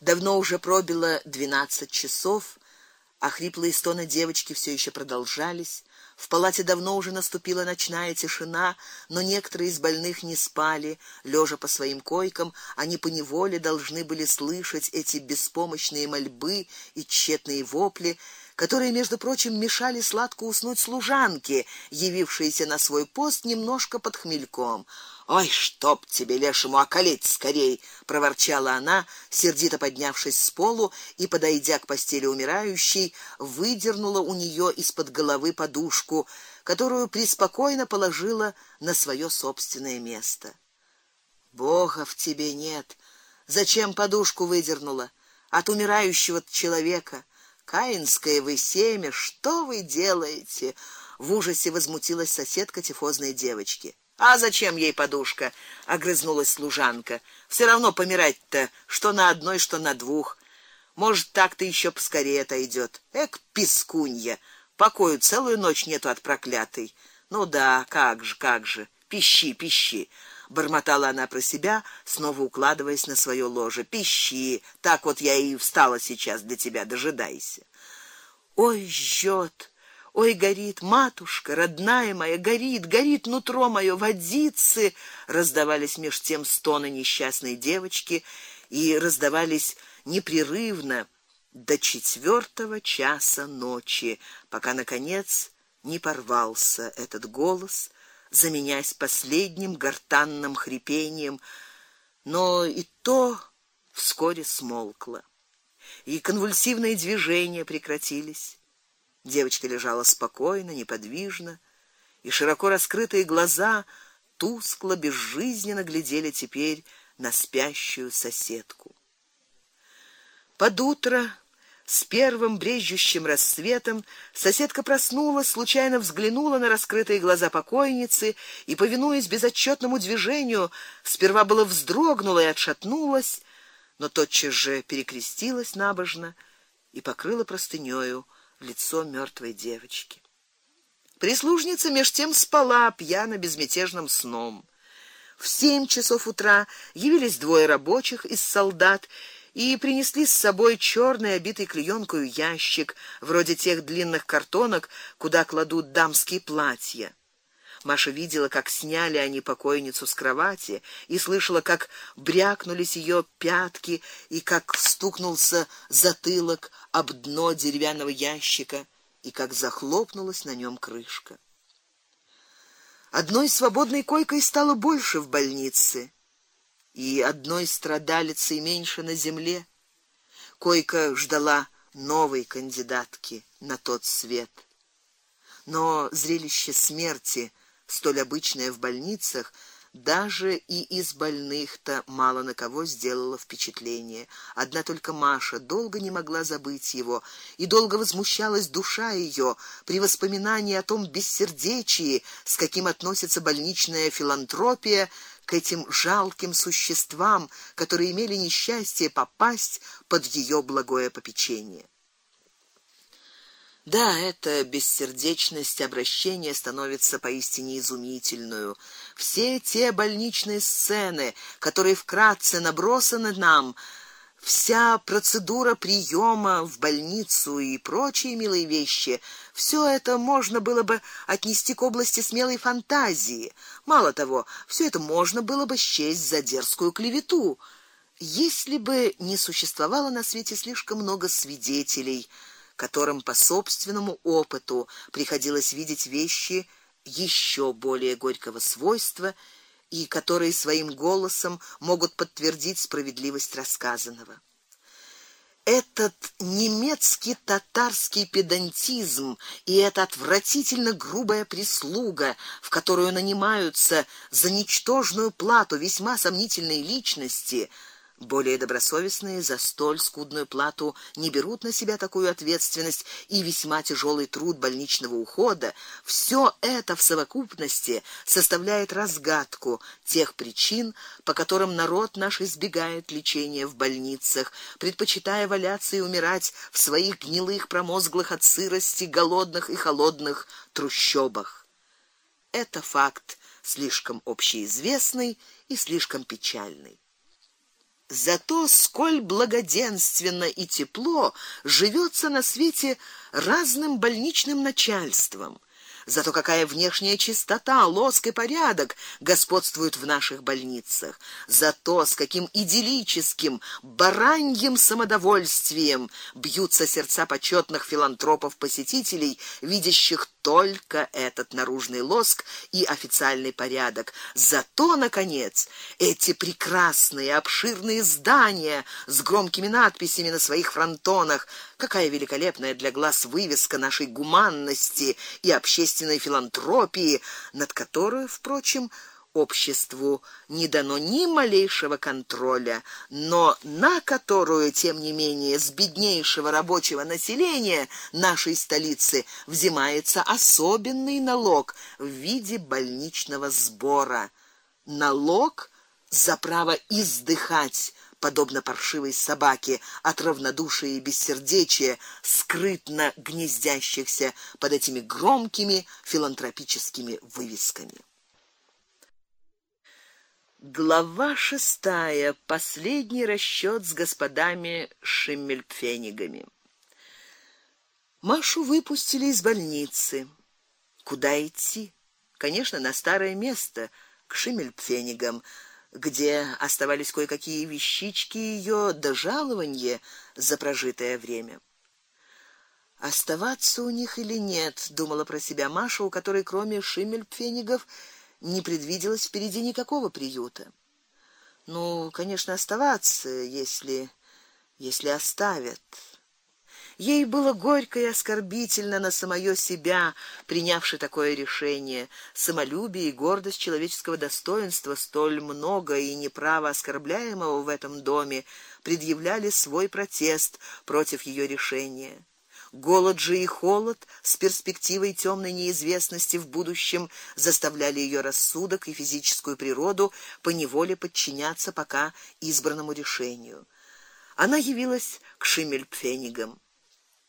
Давно уже пробило двенадцать часов, а хриплые стоны девочки все еще продолжались. В палате давно уже наступила ночная тишина, но некоторые из больных не спали, лежа по своим койкам, они по неволе должны были слышать эти беспомощные мольбы и тщетные вопли, которые, между прочим, мешали сладко уснуть служанке, явившейся на свой пост немножко под хмельком. Ой, чтоб тебе лешему околеть скорей, проворчала она, сердито поднявшись с полу и подойдя к постели умирающей, выдернула у нее из-под головы подушку, которую преспокойно положила на свое собственное место. Бога в тебе нет. Зачем подушку выдернула? От умирающего человека. Каинское вы семя, что вы делаете? В ужасе возмутилась соседка тифозной девочки. А зачем ей подушка? огрызнулась служанка. Все равно помирать-то, что на одной, что на двух. Может, так-то еще поскорее отойдет. Эк, пискунья, покою целую ночь нету от проклятой. Ну да, как же, как же. Пищи, пищи, бормотала она про себя, снова укладываясь на свое ложе. Пищи, так вот я и встала сейчас для тебя, дожидайся. Ой, жжет. Ой, горит, матушка, родная моя, горит, горит нутро моё водицы, раздавались меж тем стоны несчастной девочки и раздавались непрерывно до четвертого часа ночи, пока наконец не порвался этот голос, заменяясь последним гортанным хрипением, но и то вскоре смолкло. И конвульсивные движения прекратились. Девочка лежала спокойно, неподвижно, и широко раскрытые глаза тускло, безжизненно глядели теперь на спящую соседку. Под утро с первым брезжущим рассветом соседка проснулась, случайно взглянула на раскрытые глаза покойницы и, повинуясь безотчетному движению, сперва было вздрогнула и отшатнулась, но тотчас же перекрестилась набожно и покрыла простынёю лицо мертвой девочки. Прислужница меж тем спала пьяно безмятежным сном. В семь часов утра явились двое рабочих из солдат и принесли с собой черный обитый клеёнкой ящик, вроде тех длинных картонок, куда кладут дамские платья. Маша видела, как сняли они покойницу с кровати, и слышала, как брякнулись ее пятки и как стукнулся затылок об дно деревянного ящика, и как захлопнулась на нем крышка. Одной свободной койкой стало больше в больнице, и одной страдалицей меньше на земле. Койка ждала новой кандидатки на тот свет. Но зрелище смерти столь обычное в больницах, даже и из больных-то мало на кого сделало впечатление. Одна только Маша долго не могла забыть его, и долго возмущалась душа ее при воспоминании о том бессердечии, с каким относится больничная филантропия к этим жалким существам, которые имели несчастье попасть под ее благое попечение. Да, эта бессердечность обращения становится поистине изумительную. Все те больничные сцены, которые вкратце набросаны нам, вся процедура приема в больницу и прочие милые вещи, все это можно было бы отнести к области смелой фантазии. Мало того, все это можно было бы счесть за дерзкую клевету, если бы не существовало на свете слишком много свидетелей которым по собственному опыту приходилось видеть вещи еще более горького свойства и которые своим голосом могут подтвердить справедливость рассказанного. Этот немецкий татарский педантизм и эта отвратительно грубая прислуга, в которую нанимаются за ничтожную плату весьма сомнительные личности, более добросовестные за столь скудную плату не берут на себя такую ответственность и весьма тяжелый труд больничного ухода. Все это в совокупности составляет разгадку тех причин, по которым народ наш избегает лечения в больницах, предпочитая валяться и умирать в своих гнилых, промозглых от сырости, голодных и холодных трущобах. Это факт слишком общеизвестный и слишком печальный. Зато сколь благоденственно и тепло живется на свете разным больничным начальством. Зато какая внешняя чистота, лоск и порядок господствуют в наших больницах. Зато с каким идиллическим, бараньим самодовольствием бьются сердца почетных филантропов-посетителей, видящих только этот наружный лоск и официальный порядок. Зато наконец эти прекрасные обширные здания с громкими надписями на своих фронтонах, какая великолепная для глаз вывеска нашей гуманности и общественной филантропии, над которой, впрочем, обществу не дано ни малейшего контроля, но на которую тем не менее с беднейшего рабочего населения нашей столицы взимается особенный налог в виде больничного сбора. Налог за право издыхать подобно паршивой собаке от равнодушия и бессердечия, скрытно гнездящихся под этими громкими филантропическими вывесками. Глава шестая. Последний расчёт с господами Шиммельпфенигами. Машу выпустили из больницы. Куда идти? Конечно, на старое место, к Шиммельпфенигам, где оставались кое-какие вещички её до жалования за прожитое время. Оставаться у них или нет, думала про себя Маша, у которой кроме Шиммельпфенигов не предвиделось впереди никакого приюта. Ну, конечно, оставаться, если если оставят. Ей было горько и оскорбительно на самое себя, принявши такое решение. Самолюбие и гордость человеческого достоинства, столь много и неправо оскорбляемого в этом доме, предъявляли свой протест против ее решения. Голод же и холод с перспективой темной неизвестности в будущем заставляли ее рассудок и физическую природу по неволе подчиняться пока избранному решению. Она явилась к Шиммельпфенигам.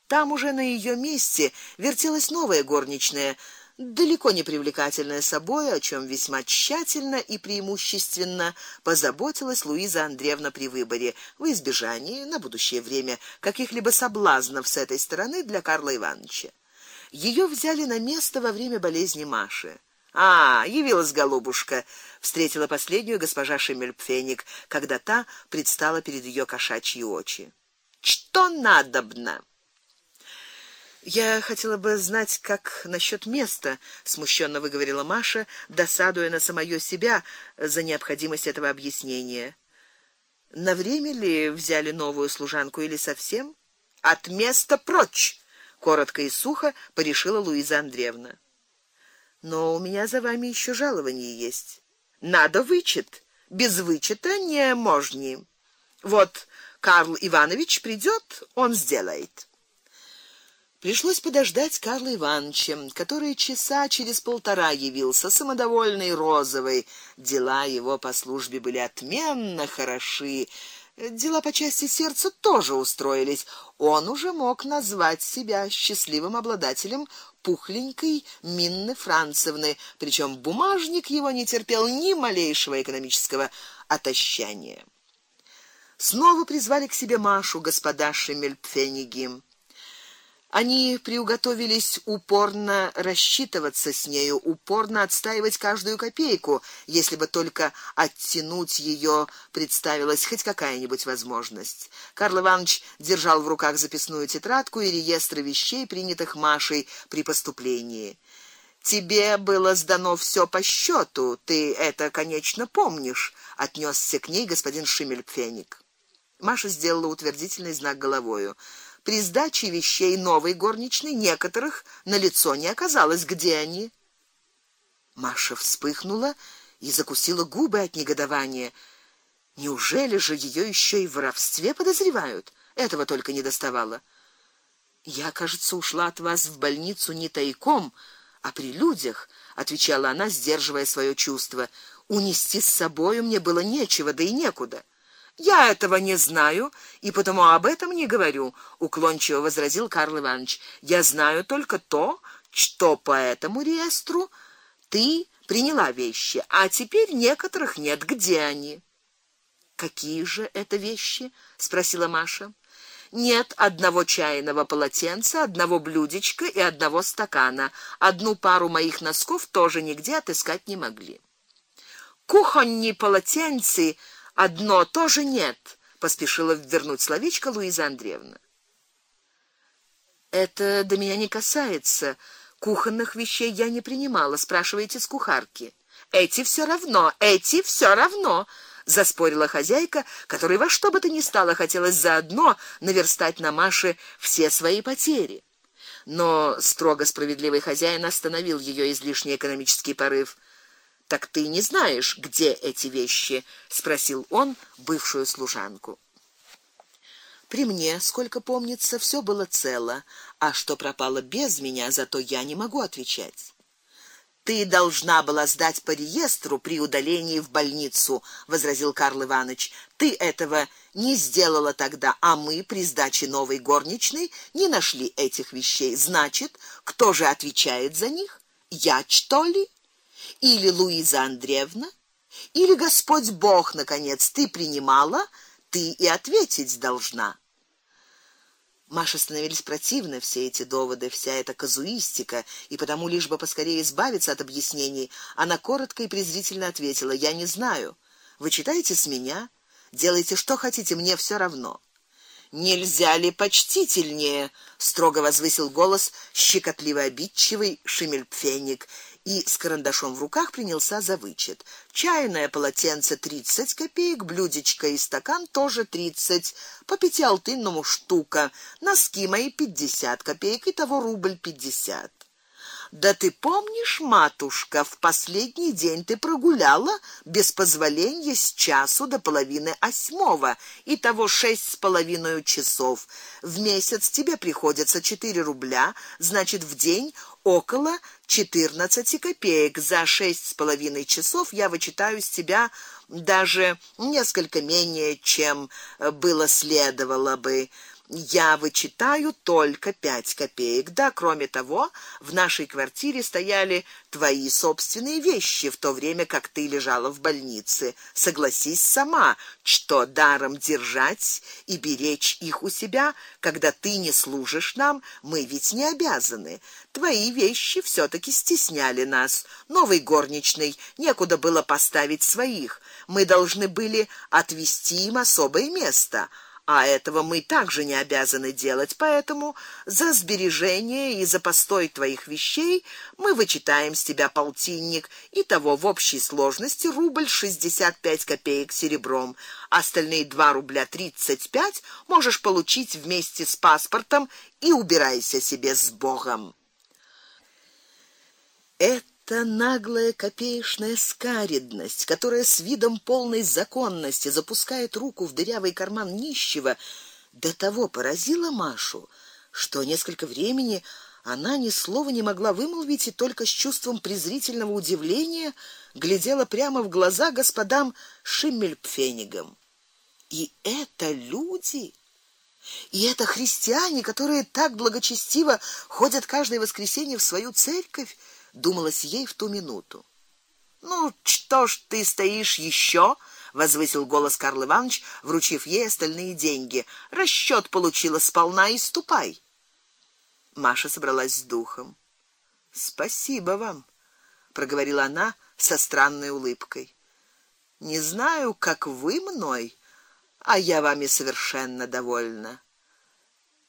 Там уже на ее месте вертелась новая горничная далеко не привлекательная собой, о чем весьма тщательно и преимущественно позаботилась Луиза Андреевна при выборе в избежание на будущее время каких-либо соблазнов с этой стороны для Карла Ивановича. Ее взяли на место во время болезни Маши. А, явилась голубушка, встретила последнюю госпожа Шемельпфеник, когда та предстала перед ее кошачьи очи. Что надобно? Я хотела бы знать, как насчет места, смущенно выговорила Маша, досадуя на самое себя за необходимость этого объяснения. На время ли взяли новую служанку или совсем? От места прочь, коротко и сухо порешила Луиза Андреевна. Но у меня за вами еще жалование есть. Надо вычет. Без вычета не можно. Вот Карл Иванович придет, он сделает. Пришлось подождать Карла Ивановича, который часа через полтора явился самодовольный розовый. Дела его по службе были отменно хороши. Дела по части сердца тоже устроились. Он уже мог назвать себя счастливым обладателем пухленькой Минны Францевны, причем бумажник его не терпел ни малейшего экономического отощания. Снова призвали к себе Машу господа Шемельпфениги. Они приуготовились упорно рассчитываться с нею, упорно отстаивать каждую копейку, если бы только оттянуть ее представилась хоть какая-нибудь возможность. Карл Иванович держал в руках записную тетрадку и реестр вещей, принятых Машей при поступлении. Тебе было сдано все по счету, ты это, конечно, помнишь, отнесся к ней господин Шимельпфеник. Маша сделала утвердительный знак головою. При сдаче вещей новой горничной некоторых на лицо не оказалось, где они. Маша вспыхнула и закусила губы от негодования. Неужели же ее еще и в воровстве подозревают? Этого только не доставало. Я, кажется, ушла от вас в больницу не тайком, а при людях, отвечала она, сдерживая свое чувство. Унести с собой мне было нечего, да и некуда. Я этого не знаю и потому об этом не говорю, уклончиво возразил Карл Иванович. Я знаю только то, что по этому реестру ты приняла вещи, а теперь некоторых нет, где они? Какие же это вещи? спросила Маша. Нет одного чайного полотенца, одного блюдечка и одного стакана. Одну пару моих носков тоже нигде отыскать не могли. Кухонни полотенцы одно тоже нет, поспешила вернуть словечко Луиза Андреевна. Это до меня не касается. Кухонных вещей я не принимала, спрашиваете с кухарки. Эти все равно, эти все равно, заспорила хозяйка, которой во что бы то ни стало хотелось заодно наверстать на Маше все свои потери. Но строго справедливый хозяин остановил ее излишний экономический порыв. Так ты не знаешь, где эти вещи, спросил он бывшую служанку. При мне, сколько помнится, все было цело, а что пропало без меня, зато я не могу отвечать. Ты должна была сдать по реестру при удалении в больницу, возразил Карл Иванович. Ты этого не сделала тогда, а мы при сдаче новой горничной не нашли этих вещей. Значит, кто же отвечает за них? Я, что ли? Или Луиза Андреевна? Или Господь Бог наконец ты принимала, ты и ответить должна. Маше становились противны все эти доводы, вся эта казуистика, и потому лишь бы поскорее избавиться от объяснений, она коротко и презрительно ответила: "Я не знаю. Вы читаете с меня, делайте что хотите, мне все равно". Нельзя ли почтительнее, строго возвысил голос щекотливо обидчивый Шимельпфенник и с карандашом в руках принялся за вычет. Чайное полотенце тридцать копеек, блюдечко и стакан тоже тридцать, по пятиалтынному штука, носки мои пятьдесят копеек, и того рубль пятьдесят. Да ты помнишь, матушка, в последний день ты прогуляла без позволения с часу до половины восьмого, и того шесть с половиной часов. В месяц тебе приходится четыре рубля, значит, в день около 14 копеек. За шесть с половиной часов я вычитаю с тебя даже несколько менее, чем э, было следовало бы я вычитаю только пять копеек. Да, кроме того, в нашей квартире стояли твои собственные вещи, в то время как ты лежала в больнице. Согласись сама, что даром держать и беречь их у себя, когда ты не служишь нам, мы ведь не обязаны. Твои вещи все таки стесняли нас. Новой горничной некуда было поставить своих. Мы должны были отвести им особое место а этого мы также не обязаны делать, поэтому за сбережение и за постой твоих вещей мы вычитаем с тебя полтинник, и того в общей сложности рубль шестьдесят пять копеек серебром. Остальные два рубля тридцать пять можешь получить вместе с паспортом и убирайся себе с Богом. Это та наглая копеечная скаредность, которая с видом полной законности запускает руку в дырявый карман нищего, до того поразила Машу, что несколько времени она ни слова не могла вымолвить и только с чувством презрительного удивления глядела прямо в глаза господам Шиммельпфенигам. И это люди, и это христиане, которые так благочестиво ходят каждое воскресенье в свою церковь, думалось ей в ту минуту. Ну, что ж ты стоишь еще? возвысил голос Карл Иванович, вручив ей остальные деньги. Расчёт получила сполна и ступай. Маша собралась с духом. Спасибо вам, проговорила она со странной улыбкой. Не знаю, как вы мной, а я вами совершенно довольна.